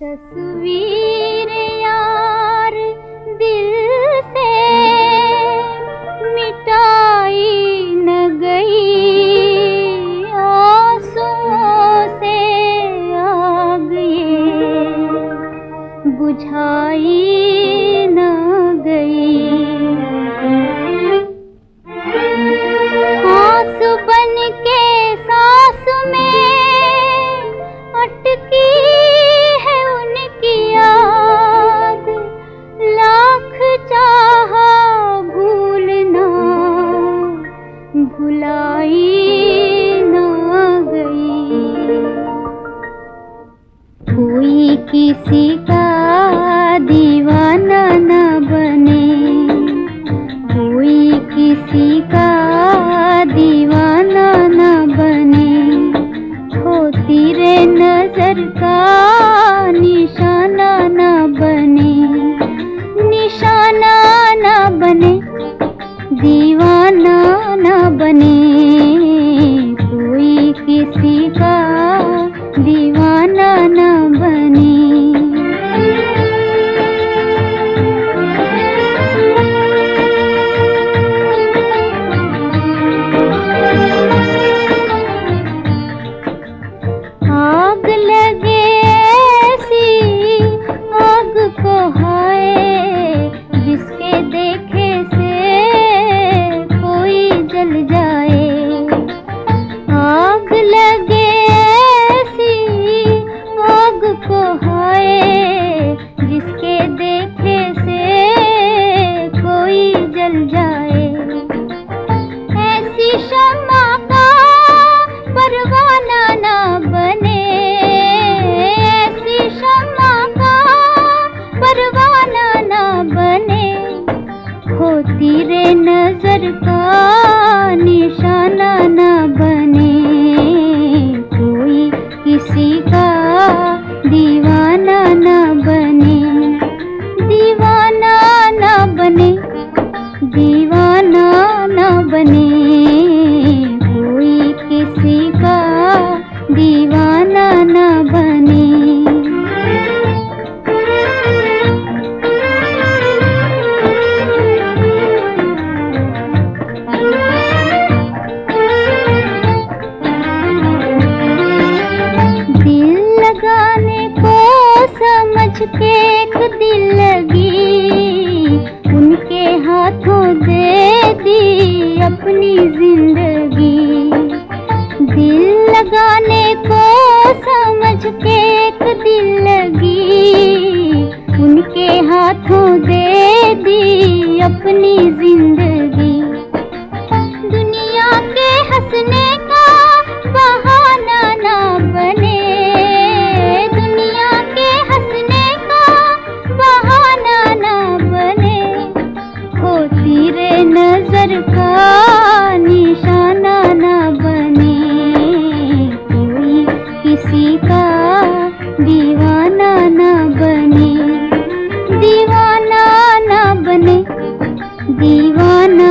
तस्वीर यार दिल से मिटाई न गई। आंसुओं से आग ये बुझाई किसी का दीवाना न बने। कोई किसी का दीवाना न बने। हो तेरे नज़र का निशाना न बने। निशाना न बने, दीवाना न बने। कोई किसी का दीवाना न बने। दीवाना ना बने। होती रे नज़र का निशाना ना बने देख देख दिल लगी दीवाना ना बने दीवाना ना बने दीवाना